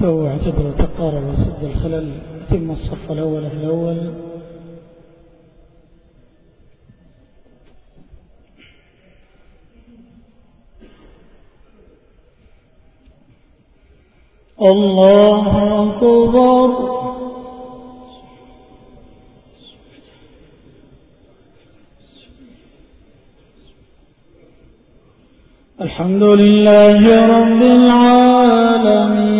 استووا اعتدلوا تقاربوا سد الخلل أتم الصف الأول في الأول. الله أكبر. الحمد لله رب العالمين.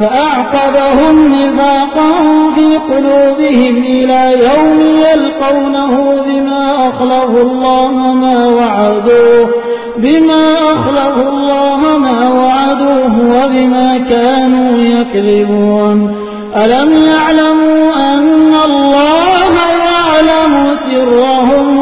فأعقبهم نفاقا في قلوبهم إلى يوم يلقونه بما أخلفوا الله ما وعدوه بما أخلفوا الله ما وعدوه وبما كانوا يكذبون. ألم يعلموا أن الله يعلم سرهم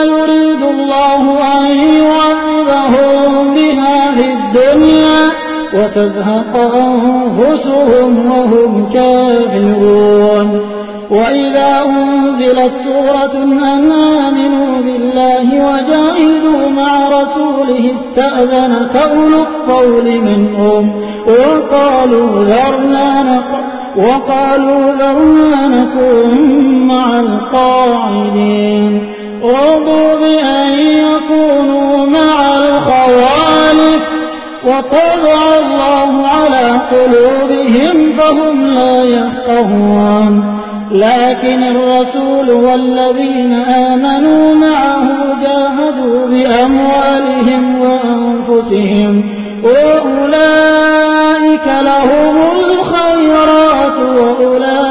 وتزهق أنفسهم وهم كافرون. وإذا أنزلت سورة أن آمنوا بالله وجاهدوا مع رسوله استأذنك أولو الطول منهم وقالوا ذرنا وقالوا ذرنا نكن مع القاعدين. رضوا بأن يكونوا مع الخوالف وطبع الله على قلوبهم فهم لا يفقهون. لكن الرسول والذين آمنوا معه جاهدوا بأموالهم وأنفسهم. وأولئك لهم الخيرات وأولئك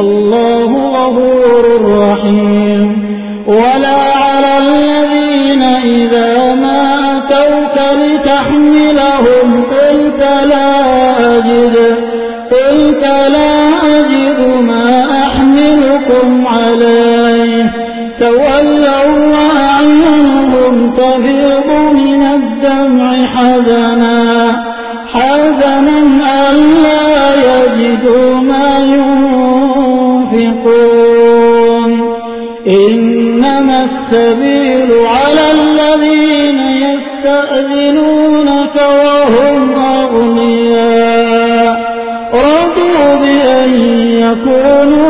والله غفور رحيم. ولا على الذين إذا ما أتوك لتحملهم قلت لا أجد. يكونوا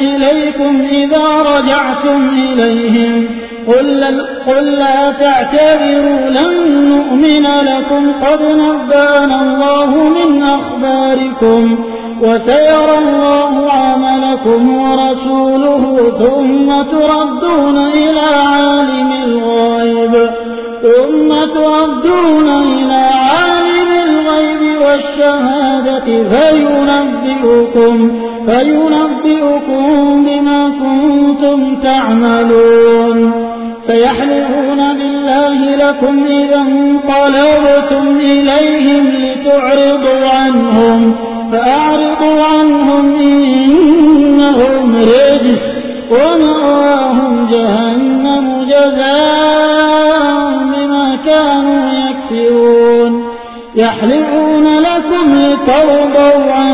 إليكم إذا رجعتم إليهم قل, قل لا تعتذروا لن نؤمن لكم قد نبأنا الله من أخباركم وسيرى الله عملكم ورسوله ثم تردون إلى عالم الغيب ثم تردون إلى عالم الغيب والشهادة فينبئكم فينبئكم بما كنتم تعملون. سيحلفون بالله لكم إذا انقلبتم إليهم لتعرضوا عنهم فأعرضوا عنهم إنهم رجس ومأواهم جهنم جزاء بما كانوا يكسرون يحلفون لكم لترضوا عنهم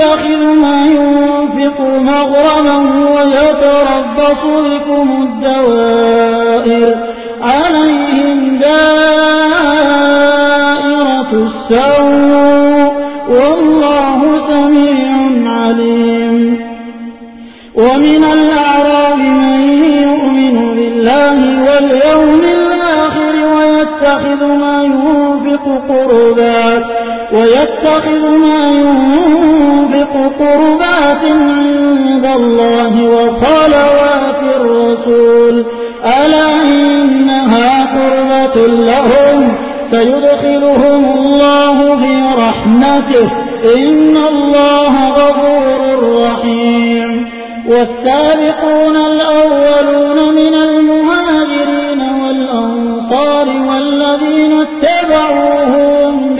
يتخذ ما ينفق مغرما ويتربص بكم الدوائر عليهم دائرة السوء والله سميع عليم ومن الأعراب من يؤمن بالله واليوم الآخر ويتخذ ما ينفق قربات ويتخذ ما ينفق قربات عند الله وصلوات الرسول. ألا إنها قربة لهم؟ سيدخلهم الله في رحمته. إن الله غفور رحيم. والسابقون الأولون من المهاجرين والأنصار والذين اتبعوهم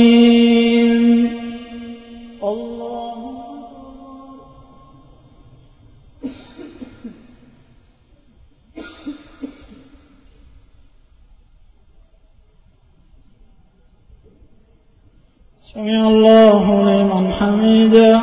سمع الله لمن حمده.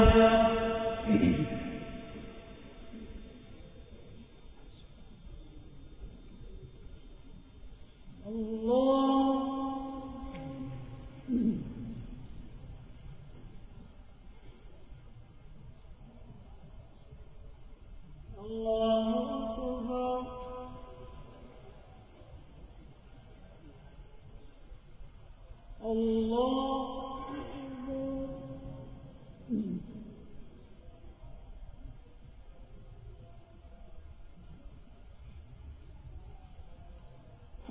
الله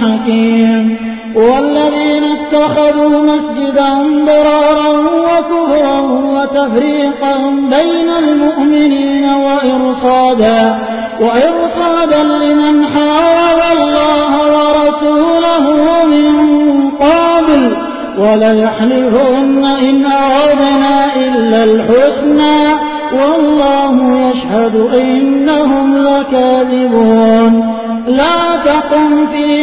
حكيم. والذين اتخذوا مسجدا ضرارا وكفرا وتفريقا بين المؤمنين وإرصادا وإرصادا لمن حارب الله ورسوله من قبل. وليحلفن إن أردنا إلا الحسنى. والله يشهد إنهم لكاذبون. لا تقم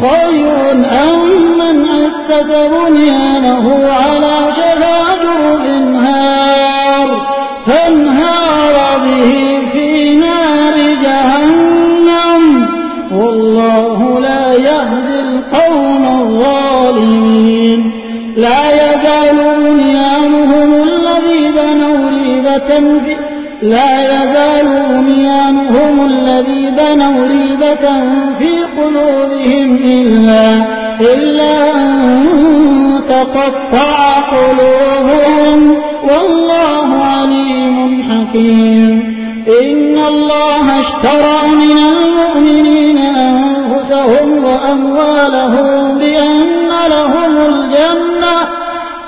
خير أم من أسس بنيانه على شفا جرف هار فانهار به في نار جهنم. والله لا يهدي القوم الظالمين. لا يزال بنيانهم الذي بنوا ريبة لا يزال بنيانهم الذي بنوا ريبة في قلوبهم إلا إلا أن تقطع قلوبهم. والله عليم حكيم. إن الله اشترى من المؤمنين أنفسهم وأموالهم بأن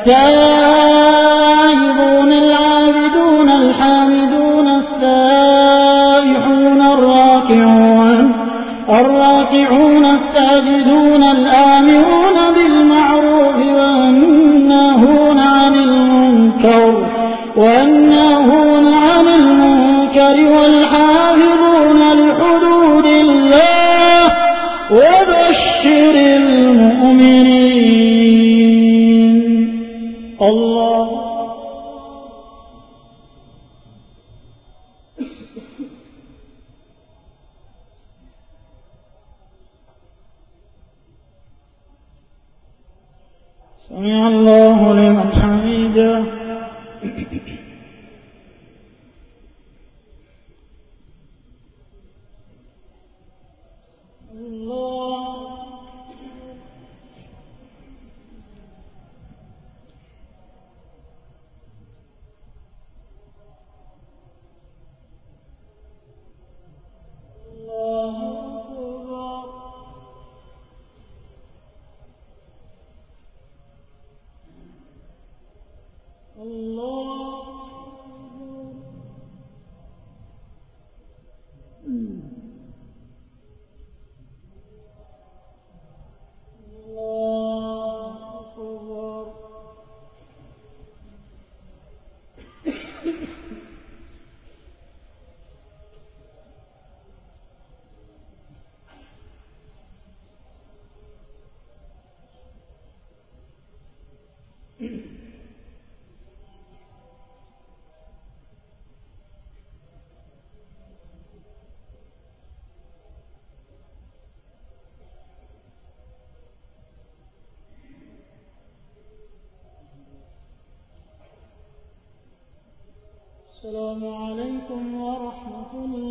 التائبون ورحمة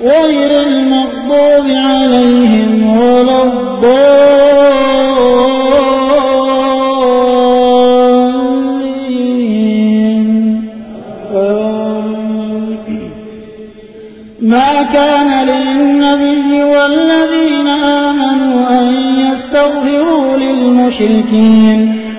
غير المغضوب عليهم ولا الضالين. ما كان للنبي والذين آمنوا أن يستغفروا للمشركين.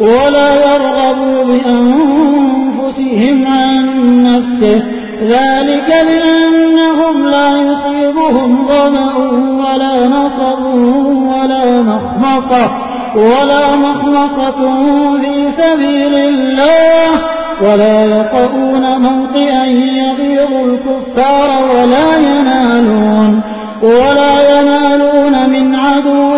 ولا يرغبوا بأنفسهم عن نفسه. ذلك بأنهم لا يصيبهم ظمأ ولا نصب ولا مخمصة ولا مخمصة في سبيل الله. ولا يطؤون موطئا يغيظ الكفار ولا ينالون ولا ينالون من عدو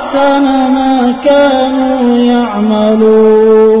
أحسن ما كانوا يعملون.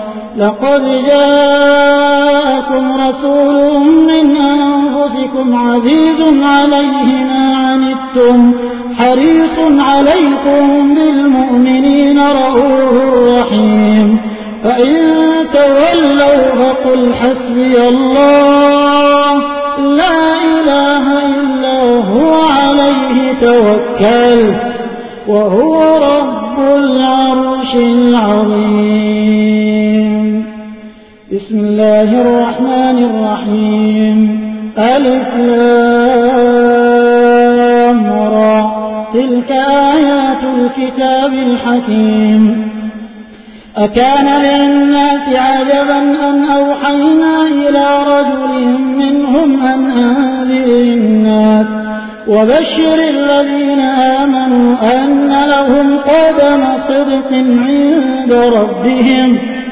لقد جاءكم رسول من أنفسكم عزيز عليه ما عنتم حريص عليكم بالمؤمنين رؤوه رحيم. فإن تولوا فقل حسبي الله لا إله إلا هو عليه توكل وهو رب العرش العظيم. بسم الله الرحمن الرحيم. ألف لام تلك آيات الكتاب الحكيم. أكان للناس عجبا أن أوحينا إلى رجل منهم أن أنذر الناس. وبشر الذين آمنوا أن لهم قدم صدق عند ربهم.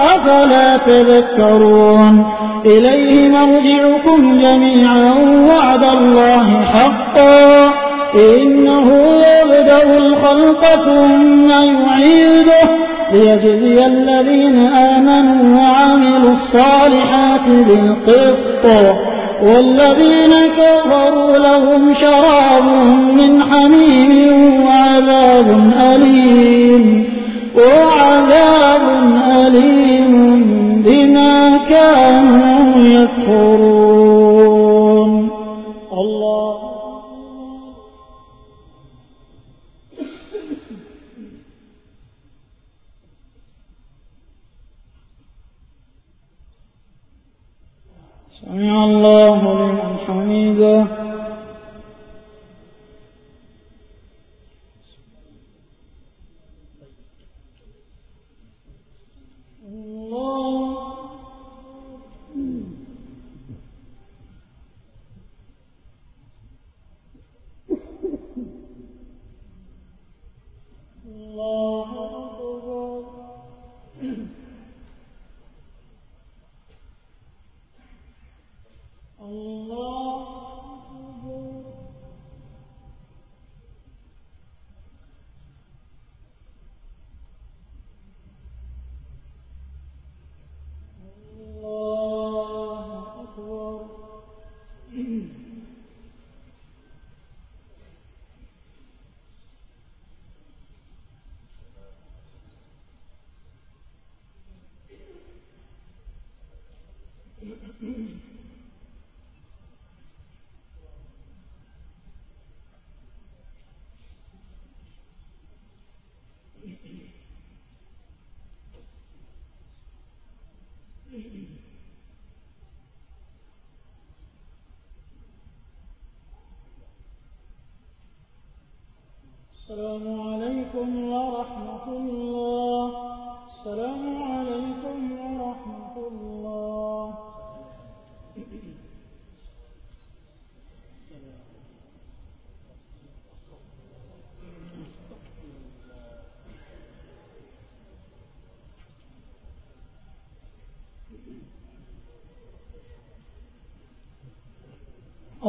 أفلا تذكرون. إليه مرجعكم جميعا وعد الله حقا. إنه يبدأ الخلق ثم يعيده ليجزي الذين آمنوا وعملوا الصالحات بالقسط. والذين كفروا لهم شراب من حميم وعذاب أليم. وعذاب أليم بما كانوا يكفرون. الله. سمع الله لمن حميده السلام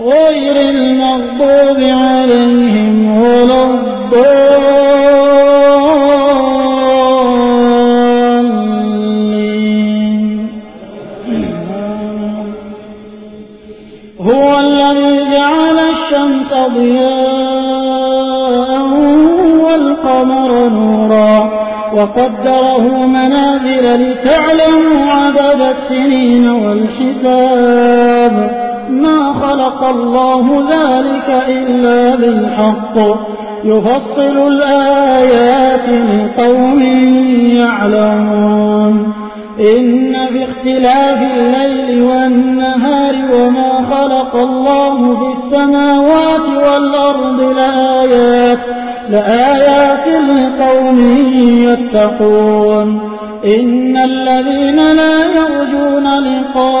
غير المغضوب عليهم ولا الضالين. هو الذي جعل الشمس ضياء والقمر نورا وقدره منازل لتعلموا عدد السنين والحساب. خلق الله ذلك إلا بالحق. يفصل الآيات لقوم يعلمون. إن في اختلاف الليل والنهار وما خلق الله في السماوات والأرض لآيات لآيات لقوم يتقون. إن الذين لا يرجون لقاءنا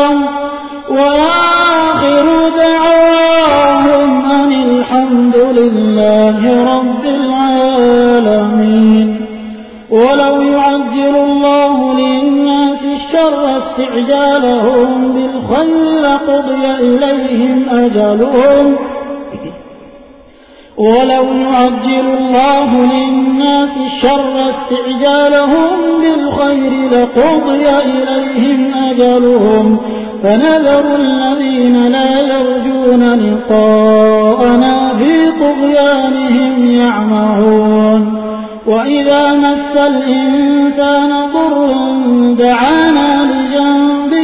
بالخير لقضي إليهم أجلهم ولو يعجل الله للناس الشر استعجالهم بالخير لقضي إليهم أجلهم فنذر الذين لا يرجون لقاءنا في طغيانهم يعمهون وإذا مس الإنسان ضر دعانا لجنبه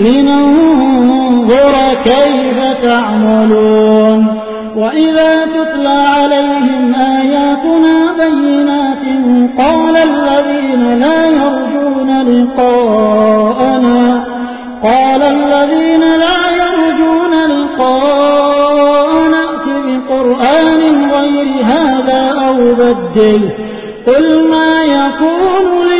لننظر كيف تعملون؟ وإذا تتلى عليهم آياتنا بينات قال الذين لا يرجون لقاءنا قال الذين لا يرجون لقاءنا بقرآن غير هذا أو بدله قل ما يكون لي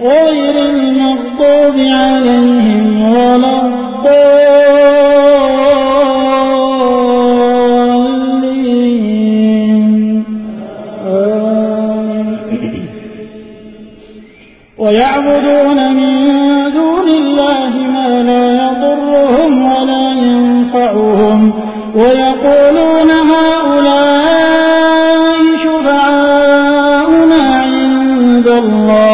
غير المغضوب عليهم ولا الضالين. ويعبدون من دون الله ما لا يضرهم ولا ينفعهم. ويقولون هؤلاء شفعاؤنا عند الله.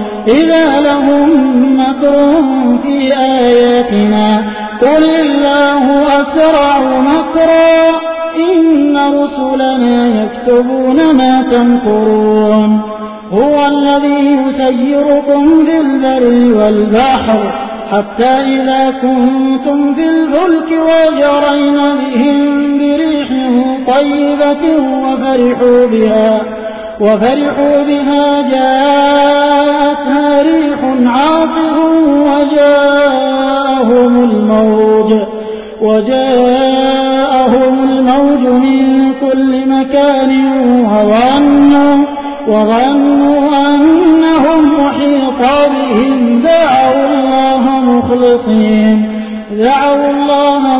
إذا لهم مكر في آياتنا قل الله أسرع مكرا إن رسلنا يكتبون ما تنكرون هو الذي يسيركم في البر والبحر حتى إذا كنتم في الفلك وجرين بهم بريح طيبة وفرحوا بها. وفرحوا بها جاءتها ريح عاصف وجاءهم الموج وجاءهم الموج من كل مكان وظنوا وظنوا أنهم محيط بهم دعوا الله مخلصين دعوا الله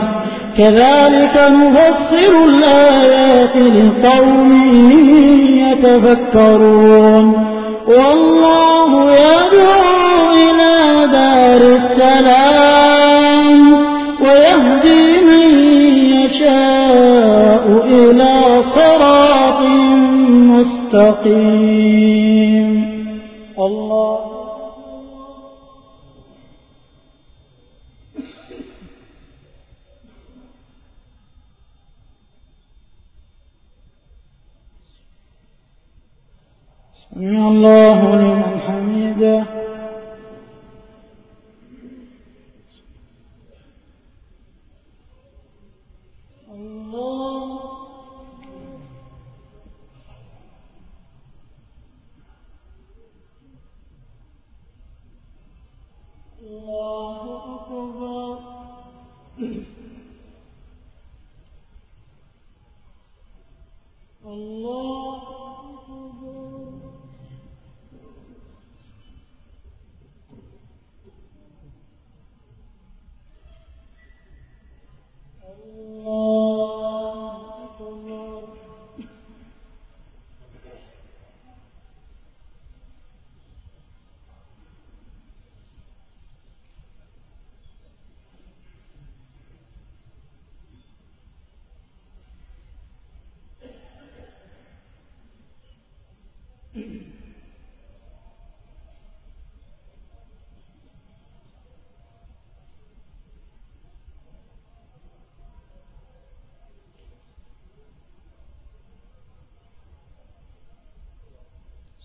كذلك نفسر الآيات لقوم يتفكرون. والله يدعو إلى دار السلام ويهدي من يشاء إلى صراط مستقيم. الله لمن حمده.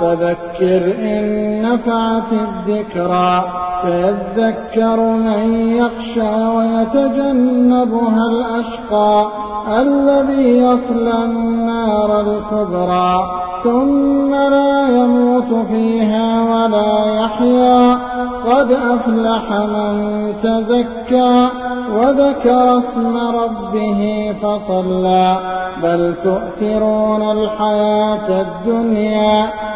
فذكر إن نفعت الذكرى فيذكر من يخشى ويتجنبها الأشقى الذي يصلى النار الكبرى ثم لا يموت فيها ولا يحيا. قد أفلح من تزكى وذكر اسم ربه فصلى. بل تؤثرون الحياة الدنيا.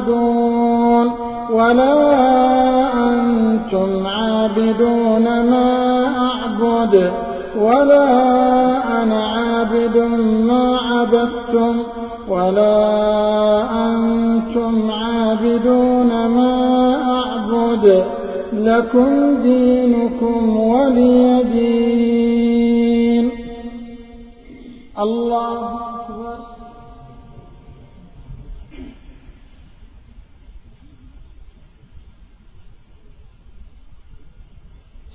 تعبدون ولا أنتم عابدون ما أعبد ولا أنا عابد ما عبدتم ولا أنتم عابدون ما أعبد لكم دينكم ولي دين.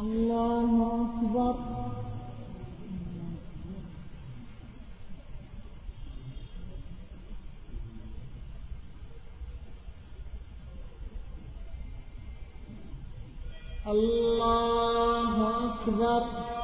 الله أكبر. الله أكبر.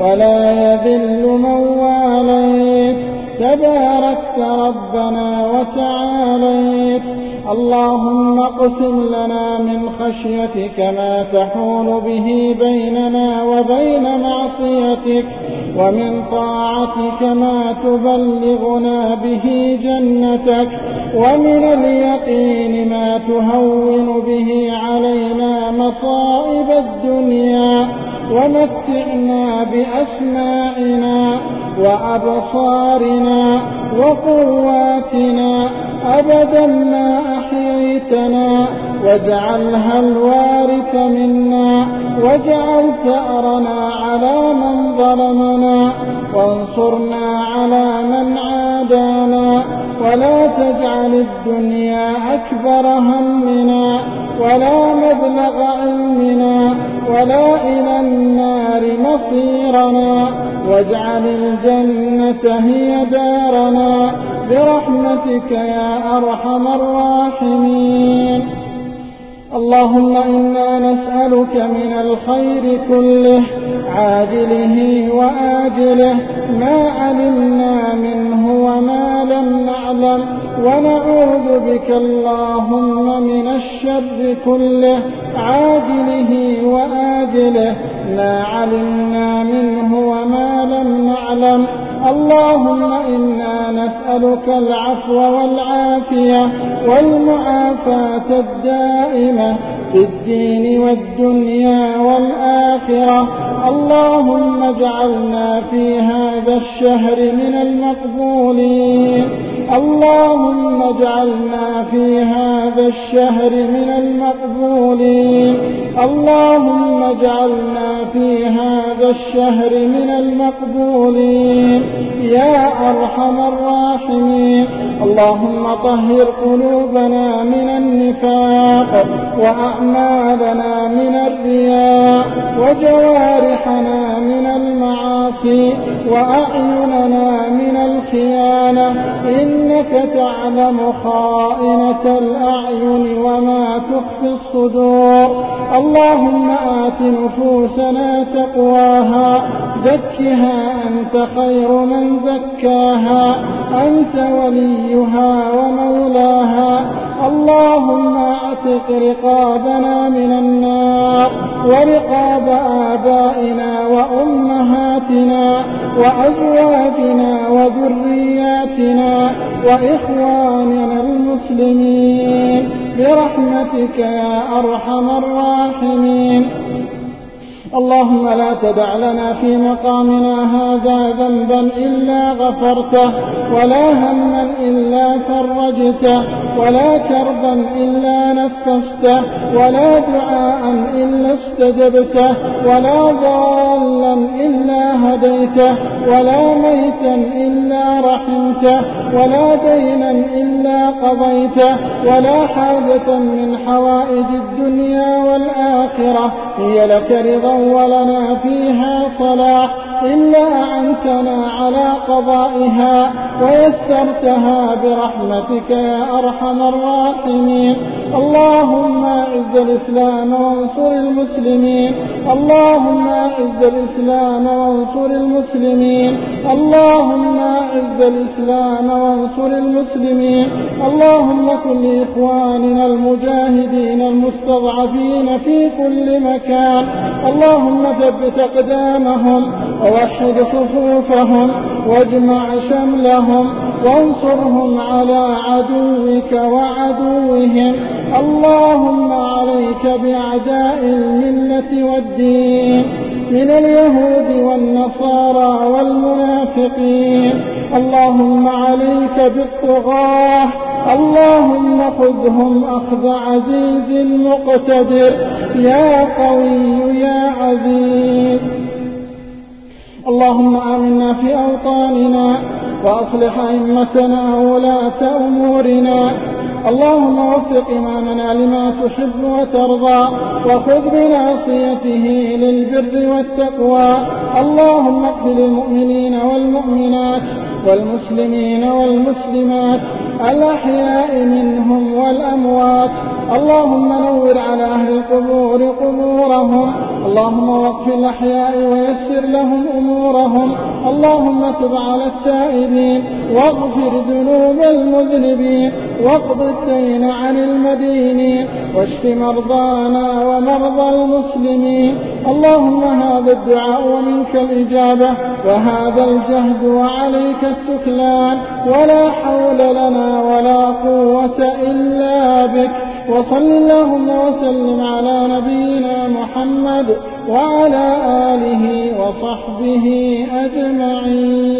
ولا يذل من واليت. تباركت ربنا وتعاليت. اللهم اقسم لنا من خشيتك ما تحول به بيننا وبين معصيتك ومن طاعتك ما تبلغنا به جنتك ومن اليقين ما تهون به علينا مصائب الدنيا. ومتعنا بأسماعنا وأبصارنا وقواتنا أبدا ما أحييتنا واجعلها الوارث منا واجعل ثأرنا على من ظلمنا وانصرنا على من عادانا ولا تجعل الدنيا أكبر همنا ولا مبلغ علمنا ولا إلى النار مصيرنا واجعل الجنة هي دارنا برحمتك يا أرحم الراحمين اللهم إنا نسألك من الخير كله عاجله وآجله ما علمنا منه وما لم نعلم ونعوذ بك اللهم من الشر كله عاجله وآجله ما علمنا منه وما لم نعلم. اللهم إنا نسألك العفو والعافية والمعافاة الدائمة في الدين والدنيا والآخرة. اللهم اجعلنا في هذا الشهر من المقبولين. اللهم اجعلنا في هذا الشهر من المقبولين. اللهم اجعلنا في هذا الشهر من المقبولين. يا أرحم الراحمين. اللهم طهر قلوبنا من النفاق وأعمالنا من الرياء وجوارحنا من المعاصي وأعيننا من الخيانة إنك تعلم خائنة الأعين وما تخفي الصدور. اللهم آت نفوسنا تقواها زكها أنت خير من زكاها أنت وليها ومولاها. اللهم أعتق رقابنا من النار ورقاب آبائنا وأمهاتنا وأزواجنا وذرياتنا. وإخواننا المسلمين برحمتك يا أرحم الراحمين. اللهم لا تدع لنا في مقامنا هذا ذنبا إلا غفرته ولا هما إلا فرجته ولا كربا إلا نفسته ولا دعاء إلا استجبته ولا ضالا إلا هديته ولا ميتا إلا رحمته ولا دينا إلا قضيته ولا حاجة من حوائج الدنيا والآخرة هي لك رضا ولنا فيها صلاح إلا أعنتنا على قضائها ويسرتها برحمتك يا أرحم الراحمين. اللهم أعز الإسلام وانصر المسلمين. اللهم أعز الإسلام وانصر المسلمين. اللهم أعز الإسلام وانصر المسلمين. اللهم كن لإخواننا المجاهدين المستضعفين في كل مكان. اللهم ثبت أقدامهم. ووحد صفوفهم واجمع شملهم وانصرهم على عدوك وعدوهم. اللهم عليك بأعداء الملة والدين من اليهود والنصارى والمنافقين. اللهم عليك بالطغاة اللهم خذهم أخذ عزيز مقتدر. يا قوي يا عزيز. اللهم آمنا في أوطاننا وأصلح أئمتنا وولاة أمورنا اللهم وفق إمامنا لما تحب وترضى وخذ بناصيته للبر والتقوى. اللهم اغفر للمؤمنين والمؤمنات والمسلمين والمسلمات الأحياء منهم والأموات. اللهم نور على أهل القبور قبورهم. اللهم وقف الأحياء ويسر لهم أمورهم. اللهم تب على التائبين واغفر ذنوب المذنبين. واقض الدين عن المدينين واشف مرضانا ومرضى المسلمين. اللهم هذا الدعاء ومنك الإجابة وهذا الجهد وعليك التكلان ولا حول لنا ولا قوة إلا بك. وصل اللهم وسلم على نبينا محمد وعلى آله وصحبه أجمعين.